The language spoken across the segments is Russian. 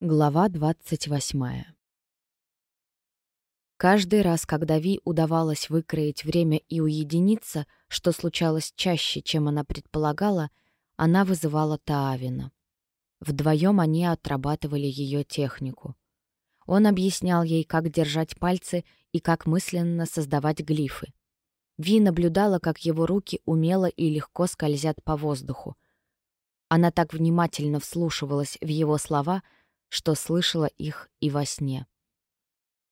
Глава 28. Каждый раз, когда Ви удавалось выкроить время и уединиться, что случалось чаще, чем она предполагала, она вызывала Таавина. Вдвоем они отрабатывали ее технику. Он объяснял ей, как держать пальцы и как мысленно создавать глифы. Ви наблюдала, как его руки умело и легко скользят по воздуху. Она так внимательно вслушивалась в его слова — что слышала их и во сне.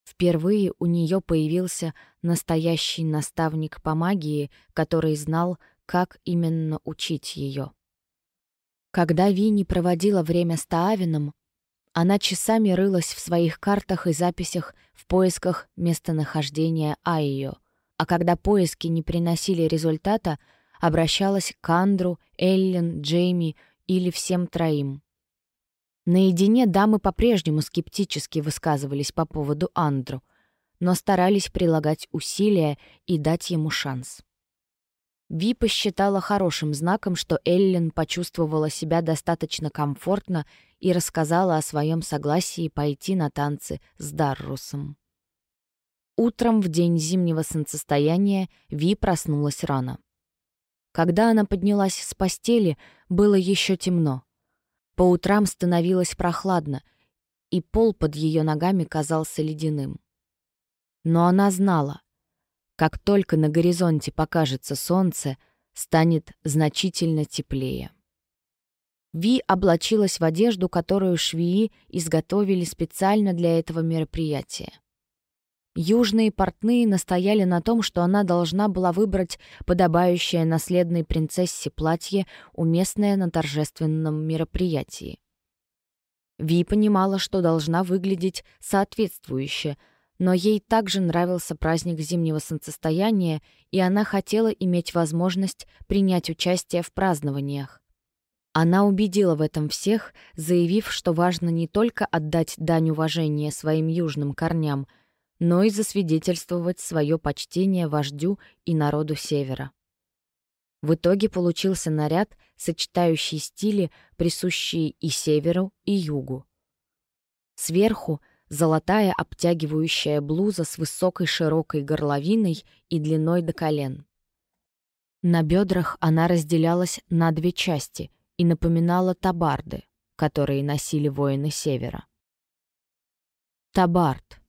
Впервые у нее появился настоящий наставник по магии, который знал, как именно учить ее. Когда Винни проводила время с Таавином, она часами рылась в своих картах и записях в поисках местонахождения Айо, а когда поиски не приносили результата, обращалась к Андру, Эллен, Джейми или всем троим. Наедине дамы по-прежнему скептически высказывались по поводу Андру, но старались прилагать усилия и дать ему шанс. Ви посчитала хорошим знаком, что Эллен почувствовала себя достаточно комфортно и рассказала о своем согласии пойти на танцы с Даррусом. Утром в день зимнего солнцестояния Ви проснулась рано. Когда она поднялась с постели, было еще темно. По утрам становилось прохладно, и пол под ее ногами казался ледяным. Но она знала, как только на горизонте покажется солнце, станет значительно теплее. Ви облачилась в одежду, которую швеи изготовили специально для этого мероприятия. Южные портные настояли на том, что она должна была выбрать подобающее наследной принцессе платье, уместное на торжественном мероприятии. Ви понимала, что должна выглядеть соответствующе, но ей также нравился праздник зимнего солнцестояния, и она хотела иметь возможность принять участие в празднованиях. Она убедила в этом всех, заявив, что важно не только отдать дань уважения своим южным корням — но и засвидетельствовать свое почтение вождю и народу Севера. В итоге получился наряд, сочетающий стили, присущие и Северу, и Югу. Сверху — золотая обтягивающая блуза с высокой широкой горловиной и длиной до колен. На бедрах она разделялась на две части и напоминала табарды, которые носили воины Севера. Табард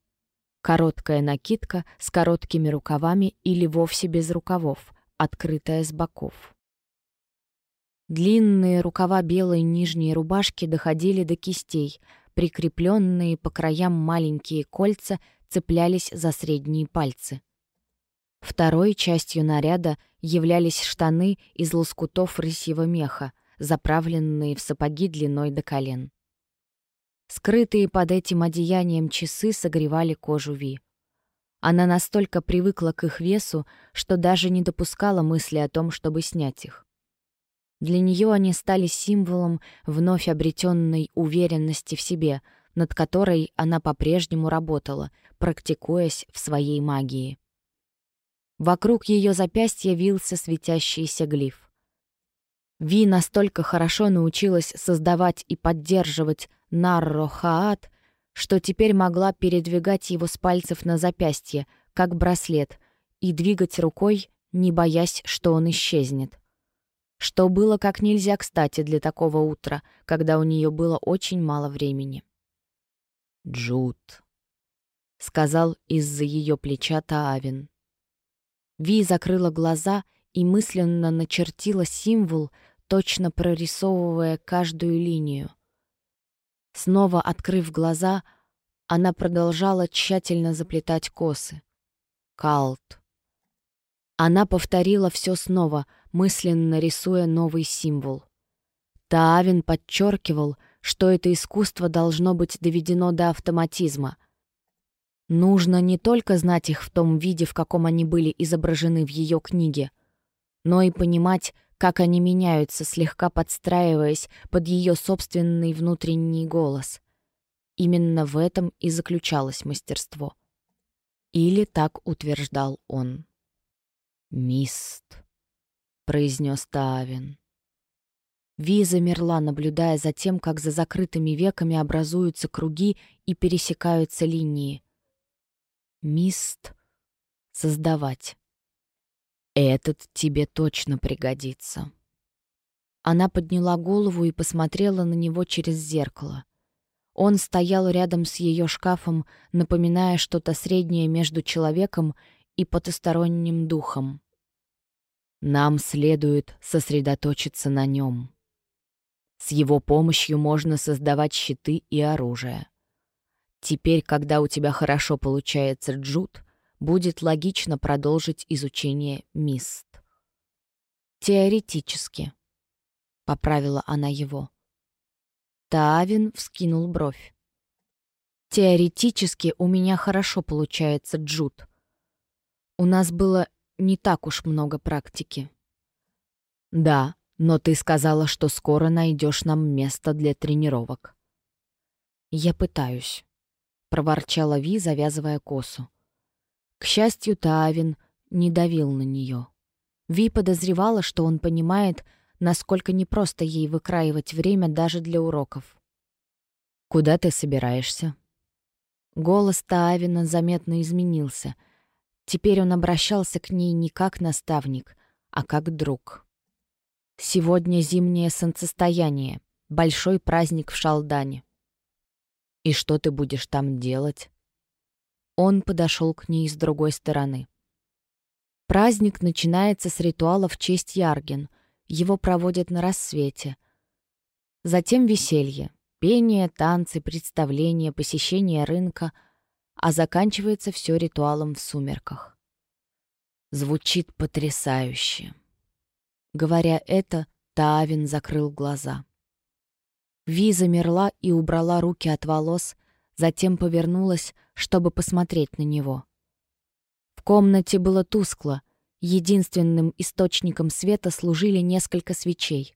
Короткая накидка с короткими рукавами или вовсе без рукавов, открытая с боков. Длинные рукава белой нижней рубашки доходили до кистей, прикрепленные по краям маленькие кольца цеплялись за средние пальцы. Второй частью наряда являлись штаны из лоскутов рысьего меха, заправленные в сапоги длиной до колен. Скрытые под этим одеянием часы согревали кожу Ви. Она настолько привыкла к их весу, что даже не допускала мысли о том, чтобы снять их. Для нее они стали символом вновь обретенной уверенности в себе, над которой она по-прежнему работала, практикуясь в своей магии. Вокруг ее запястья вился светящийся глиф. Ви настолько хорошо научилась создавать и поддерживать Нарро-Хаат, что теперь могла передвигать его с пальцев на запястье, как браслет, и двигать рукой, не боясь, что он исчезнет. Что было как нельзя кстати для такого утра, когда у нее было очень мало времени. «Джуд», — сказал из-за ее плеча Таавин. Ви закрыла глаза и мысленно начертила символ, точно прорисовывая каждую линию. Снова открыв глаза, она продолжала тщательно заплетать косы. Калт. Она повторила все снова, мысленно рисуя новый символ. Таавин подчеркивал, что это искусство должно быть доведено до автоматизма. Нужно не только знать их в том виде, в каком они были изображены в ее книге, но и понимать, как они меняются, слегка подстраиваясь под ее собственный внутренний голос. Именно в этом и заключалось мастерство. Или так утверждал он. «Мист», — произнес Таавин. Ви замерла, наблюдая за тем, как за закрытыми веками образуются круги и пересекаются линии. Мист создавать. Этот тебе точно пригодится. Она подняла голову и посмотрела на него через зеркало. Он стоял рядом с ее шкафом, напоминая что-то среднее между человеком и потусторонним духом. Нам следует сосредоточиться на нем. С его помощью можно создавать щиты и оружие. Теперь, когда у тебя хорошо получается джут, будет логично продолжить изучение мист. Теоретически, — поправила она его. Тавин вскинул бровь. Теоретически у меня хорошо получается джут. У нас было не так уж много практики. Да, но ты сказала, что скоро найдешь нам место для тренировок. Я пытаюсь, проворчала Ви, завязывая косу. К счастью, Таавин не давил на нее. Ви подозревала, что он понимает, насколько непросто ей выкраивать время даже для уроков. «Куда ты собираешься?» Голос Таавина заметно изменился. Теперь он обращался к ней не как наставник, а как друг. «Сегодня зимнее солнцестояние, большой праздник в Шалдане. И что ты будешь там делать?» Он подошел к ней с другой стороны. Праздник начинается с ритуала в честь Ярген — его проводят на рассвете. Затем веселье. Пение, танцы, представления, посещение рынка, а заканчивается все ритуалом в сумерках. Звучит потрясающе. Говоря это, Таавин закрыл глаза. Ви замерла и убрала руки от волос, затем повернулась, чтобы посмотреть на него. В комнате было тускло, Единственным источником света служили несколько свечей.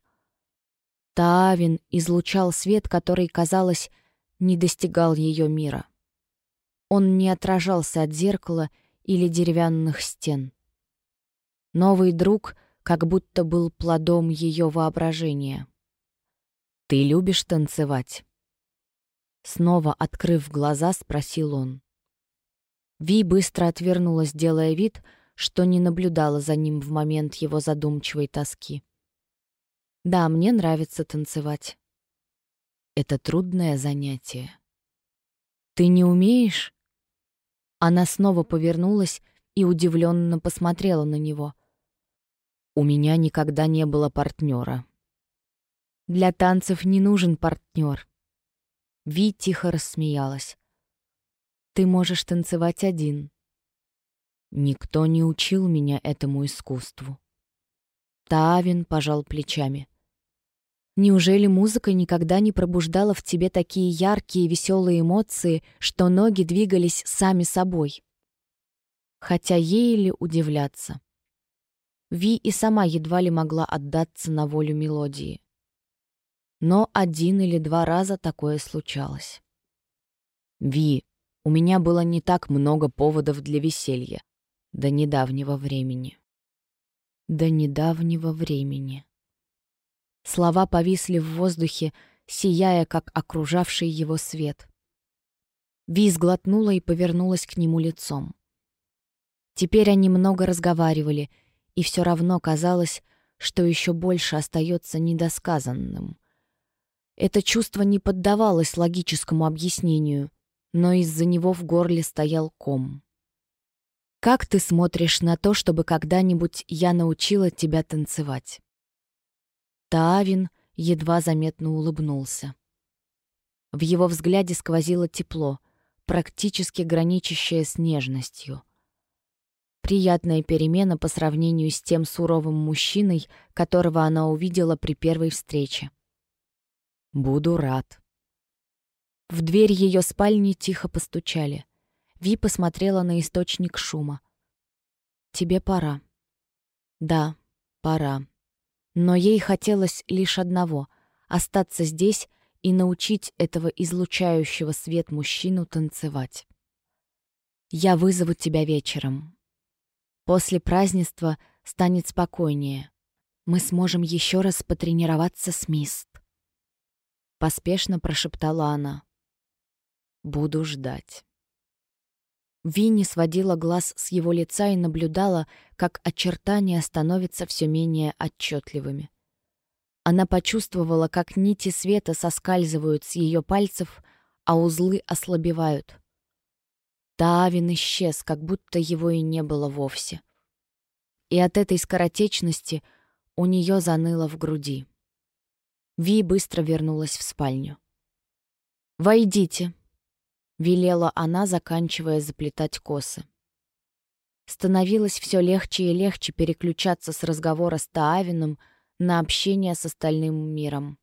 Таавин излучал свет, который, казалось, не достигал ее мира. Он не отражался от зеркала или деревянных стен. Новый друг как будто был плодом ее воображения. «Ты любишь танцевать?» Снова открыв глаза, спросил он. Ви быстро отвернулась, делая вид, что не наблюдала за ним в момент его задумчивой тоски. «Да, мне нравится танцевать. Это трудное занятие. Ты не умеешь?» Она снова повернулась и удивленно посмотрела на него. «У меня никогда не было партнера. Для танцев не нужен партнер. Ви тихо рассмеялась. «Ты можешь танцевать один. Никто не учил меня этому искусству. Тавин пожал плечами. Неужели музыка никогда не пробуждала в тебе такие яркие веселые эмоции, что ноги двигались сами собой? Хотя ей ли удивляться? Ви и сама едва ли могла отдаться на волю мелодии. Но один или два раза такое случалось. «Ви, у меня было не так много поводов для веселья до недавнего времени. До недавнего времени. Слова повисли в воздухе, сияя, как окружавший его свет. Ви сглотнула и повернулась к нему лицом. Теперь они много разговаривали, и все равно казалось, что еще больше остается недосказанным. Это чувство не поддавалось логическому объяснению, но из-за него в горле стоял ком. Как ты смотришь на то, чтобы когда-нибудь я научила тебя танцевать?» Таавин едва заметно улыбнулся. В его взгляде сквозило тепло, практически граничащее с нежностью. Приятная перемена по сравнению с тем суровым мужчиной, которого она увидела при первой встрече. «Буду рад». В дверь ее спальни тихо постучали. Ви посмотрела на источник шума. «Тебе пора». «Да, пора». Но ей хотелось лишь одного — остаться здесь и научить этого излучающего свет мужчину танцевать. «Я вызову тебя вечером. После празднества станет спокойнее. мы сможем еще раз потренироваться с Мист. Поспешно прошептала она. Буду ждать. Винни сводила глаз с его лица и наблюдала, как очертания становятся все менее отчетливыми. Она почувствовала, как нити света соскальзывают с ее пальцев, а узлы ослабевают. Таавин исчез, как будто его и не было вовсе. И от этой скоротечности у нее заныло в груди. Ви быстро вернулась в спальню. «Войдите», велела она, заканчивая заплетать косы. Становилось все легче и легче переключаться с разговора с Таавином на общение с остальным миром.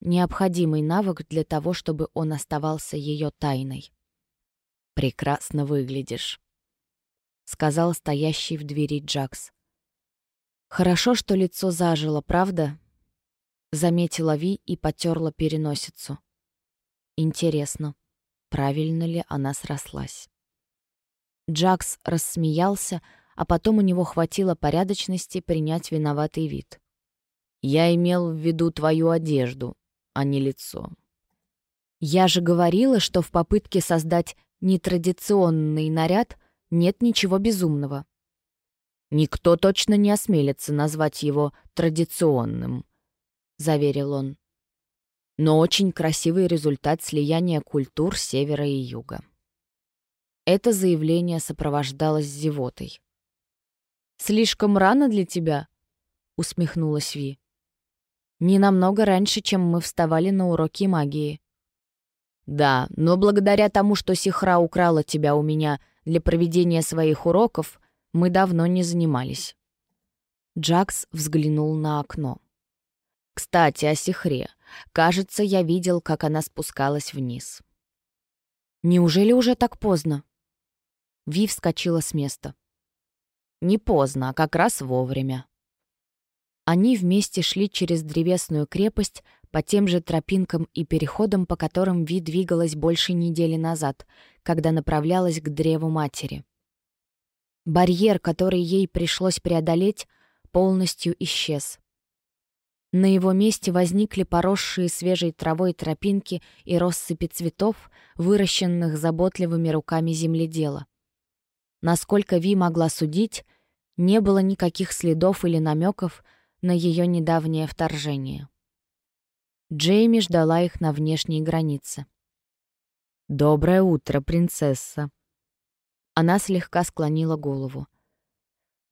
Необходимый навык для того, чтобы он оставался ее тайной. «Прекрасно выглядишь», — сказал стоящий в двери Джакс. «Хорошо, что лицо зажило, правда?» — заметила Ви и потерла переносицу. «Интересно, правильно ли она срослась. Джакс рассмеялся, а потом у него хватило порядочности принять виноватый вид. «Я имел в виду твою одежду, а не лицо». «Я же говорила, что в попытке создать нетрадиционный наряд нет ничего безумного». «Никто точно не осмелится назвать его традиционным», — заверил он но очень красивый результат слияния культур севера и юга. Это заявление сопровождалось зевотой. «Слишком рано для тебя?» — усмехнулась Ви. «Не намного раньше, чем мы вставали на уроки магии». «Да, но благодаря тому, что Сихра украла тебя у меня для проведения своих уроков, мы давно не занимались». Джакс взглянул на окно. «Кстати, о Сихре. Кажется, я видел, как она спускалась вниз. «Неужели уже так поздно?» Ви вскочила с места. «Не поздно, а как раз вовремя». Они вместе шли через древесную крепость по тем же тропинкам и переходам, по которым Ви двигалась больше недели назад, когда направлялась к древу матери. Барьер, который ей пришлось преодолеть, полностью исчез. На его месте возникли поросшие свежей травой тропинки и россыпи цветов, выращенных заботливыми руками земледела. Насколько Ви могла судить, не было никаких следов или намеков на ее недавнее вторжение. Джейми ждала их на внешней границе. «Доброе утро, принцесса!» Она слегка склонила голову.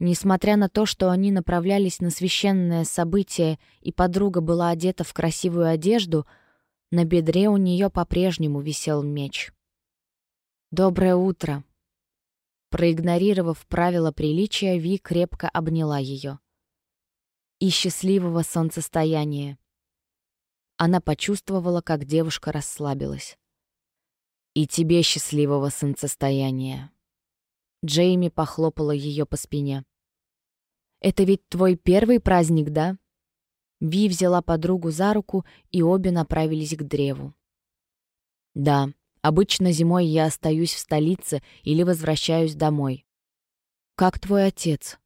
Несмотря на то, что они направлялись на священное событие и подруга была одета в красивую одежду, на бедре у нее по-прежнему висел меч. «Доброе утро!» Проигнорировав правила приличия, Ви крепко обняла ее. «И счастливого солнцестояния!» Она почувствовала, как девушка расслабилась. «И тебе счастливого солнцестояния!» Джейми похлопала ее по спине. Это ведь твой первый праздник, да?» Ви взяла подругу за руку, и обе направились к древу. «Да, обычно зимой я остаюсь в столице или возвращаюсь домой». «Как твой отец?»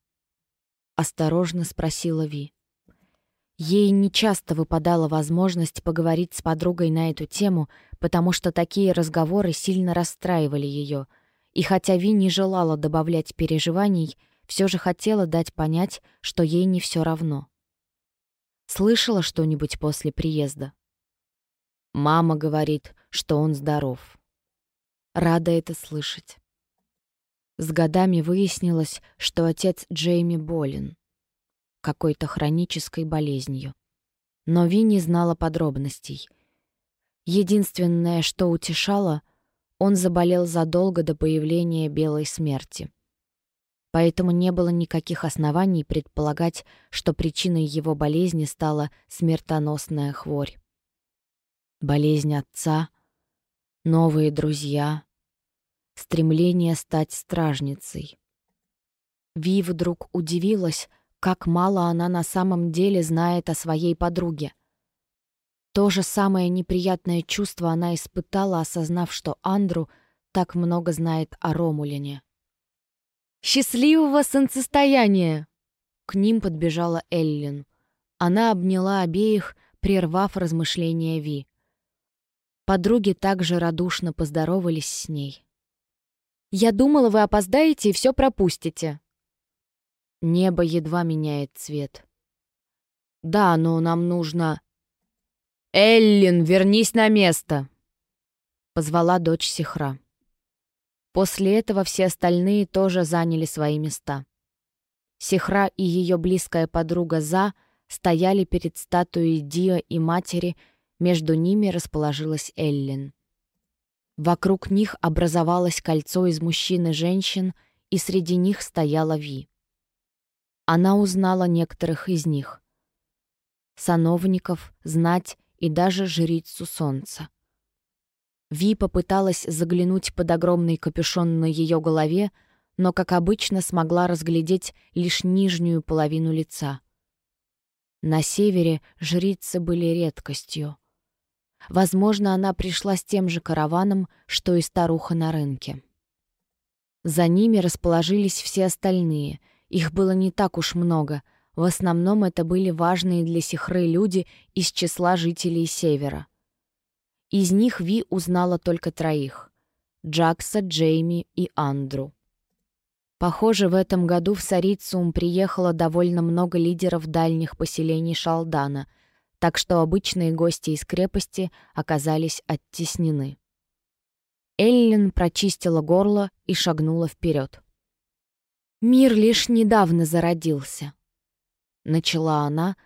— осторожно спросила Ви. Ей нечасто выпадала возможность поговорить с подругой на эту тему, потому что такие разговоры сильно расстраивали ее, и хотя Ви не желала добавлять переживаний, все же хотела дать понять, что ей не все равно. Слышала что-нибудь после приезда? Мама говорит, что он здоров. Рада это слышать. С годами выяснилось, что отец Джейми болен. Какой-то хронической болезнью. Но Ви не знала подробностей. Единственное, что утешало, он заболел задолго до появления белой смерти поэтому не было никаких оснований предполагать, что причиной его болезни стала смертоносная хворь. Болезнь отца, новые друзья, стремление стать стражницей. Ви вдруг удивилась, как мало она на самом деле знает о своей подруге. То же самое неприятное чувство она испытала, осознав, что Андру так много знает о Ромулине. «Счастливого солнцестояния!» к ним подбежала Эллин. Она обняла обеих, прервав размышления Ви. Подруги также радушно поздоровались с ней. «Я думала, вы опоздаете и все пропустите». Небо едва меняет цвет. «Да, но нам нужно...» «Эллин, вернись на место!» Позвала дочь Сихра. После этого все остальные тоже заняли свои места. Сихра и ее близкая подруга За стояли перед статуей Дио и матери, между ними расположилась Эллин. Вокруг них образовалось кольцо из мужчин и женщин, и среди них стояла Ви. Она узнала некоторых из них. Сановников, знать и даже жрицу солнца. Ви попыталась заглянуть под огромный капюшон на ее голове, но, как обычно, смогла разглядеть лишь нижнюю половину лица. На севере жрицы были редкостью. Возможно, она пришла с тем же караваном, что и старуха на рынке. За ними расположились все остальные. Их было не так уж много. В основном это были важные для Сихры люди из числа жителей Севера. Из них Ви узнала только троих — Джакса, Джейми и Андру. Похоже, в этом году в Сарицум приехало довольно много лидеров дальних поселений Шалдана — так что обычные гости из крепости оказались оттеснены. Эллен прочистила горло и шагнула вперед. «Мир лишь недавно зародился», — начала она.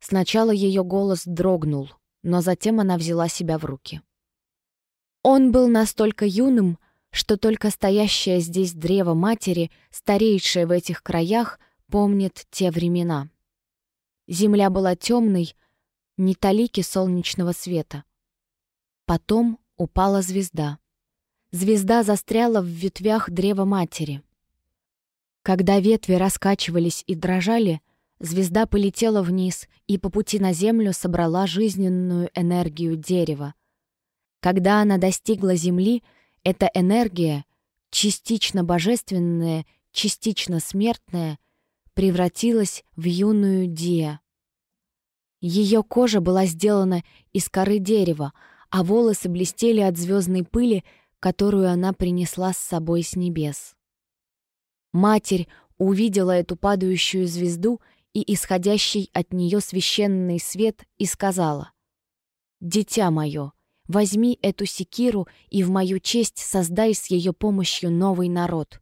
Сначала ее голос дрогнул, но затем она взяла себя в руки. Он был настолько юным, что только стоящее здесь древо матери, старейшее в этих краях, помнит те времена. Земля была темной, ни талики солнечного света. Потом упала звезда. Звезда застряла в ветвях древа матери. Когда ветви раскачивались и дрожали, звезда полетела вниз и по пути на землю собрала жизненную энергию дерева. Когда она достигла земли, эта энергия, частично божественная, частично смертная, превратилась в юную Диа. Ее кожа была сделана из коры дерева, а волосы блестели от звездной пыли, которую она принесла с собой с небес. Матерь увидела эту падающую звезду и исходящий от нее священный свет и сказала, «Дитя мое, возьми эту секиру и в мою честь создай с ее помощью новый народ.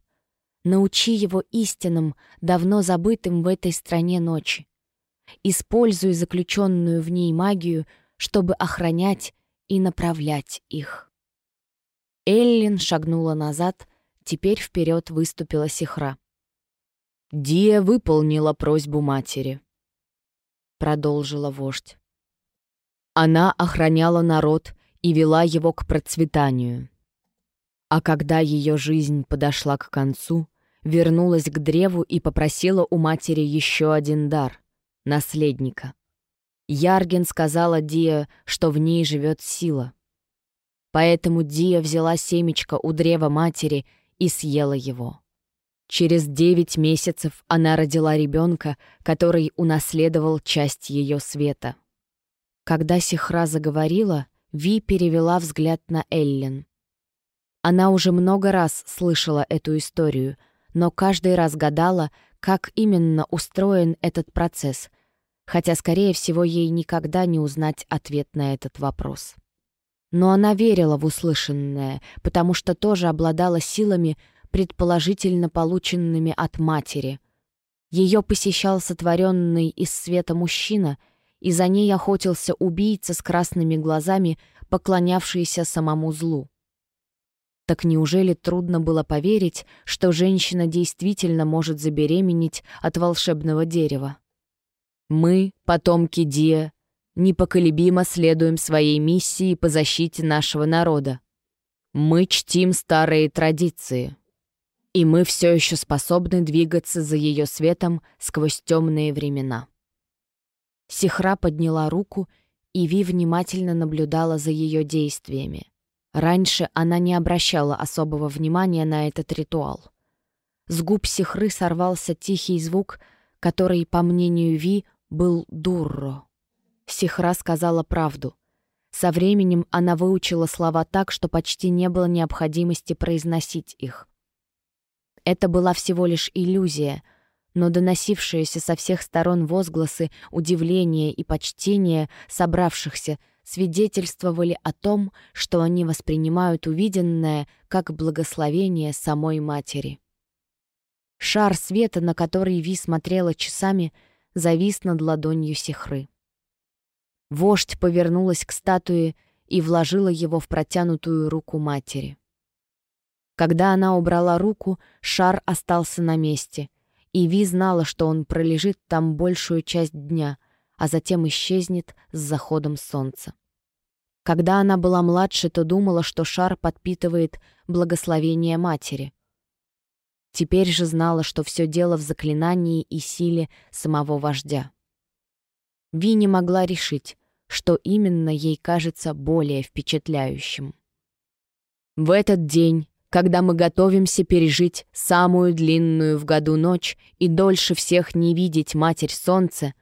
Научи его истинам, давно забытым в этой стране ночи. Используй заключенную в ней магию, чтобы охранять и направлять их. Эллин шагнула назад, теперь вперед выступила Сихра. «Дия выполнила просьбу матери», — продолжила вождь. Она охраняла народ и вела его к процветанию. А когда ее жизнь подошла к концу, вернулась к древу и попросила у матери еще один дар — наследника. Ярген сказала Диа, что в ней живет сила. Поэтому Диа взяла семечко у древа матери и съела его. Через девять месяцев она родила ребенка, который унаследовал часть ее света. Когда Сихра заговорила, Ви перевела взгляд на Эллен. Она уже много раз слышала эту историю, но каждый раз гадала, как именно устроен этот процесс, хотя, скорее всего, ей никогда не узнать ответ на этот вопрос. Но она верила в услышанное, потому что тоже обладала силами, предположительно полученными от матери. Ее посещал сотворенный из света мужчина, и за ней охотился убийца с красными глазами, поклонявшийся самому злу. Так неужели трудно было поверить, что женщина действительно может забеременеть от волшебного дерева? Мы, потомки Диа, непоколебимо следуем своей миссии по защите нашего народа. Мы чтим старые традиции. И мы все еще способны двигаться за ее светом сквозь темные времена. Сихра подняла руку, и Ви внимательно наблюдала за ее действиями. Раньше она не обращала особого внимания на этот ритуал. С губ Сихры сорвался тихий звук — который, по мнению Ви, был Дурро. Сихра сказала правду. Со временем она выучила слова так, что почти не было необходимости произносить их. Это была всего лишь иллюзия, но доносившиеся со всех сторон возгласы удивления и почтения собравшихся свидетельствовали о том, что они воспринимают увиденное как благословение самой матери. Шар света, на который Ви смотрела часами, завис над ладонью Сихры. Вождь повернулась к статуе и вложила его в протянутую руку матери. Когда она убрала руку, шар остался на месте, и Ви знала, что он пролежит там большую часть дня, а затем исчезнет с заходом солнца. Когда она была младше, то думала, что шар подпитывает благословение матери. Теперь же знала, что все дело в заклинании и силе самого вождя. Ви не могла решить, что именно ей кажется более впечатляющим. В этот день, когда мы готовимся пережить самую длинную в году ночь и дольше всех не видеть Матерь Солнца,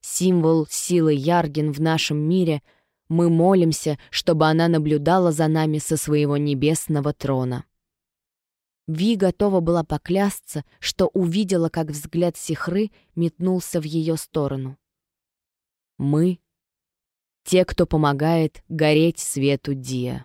символ силы Ярген в нашем мире, мы молимся, чтобы она наблюдала за нами со своего небесного трона. Ви готова была поклясться, что увидела, как взгляд Сихры метнулся в ее сторону. Мы — те, кто помогает гореть свету Диа.